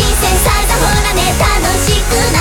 新鮮さがほらね楽しくな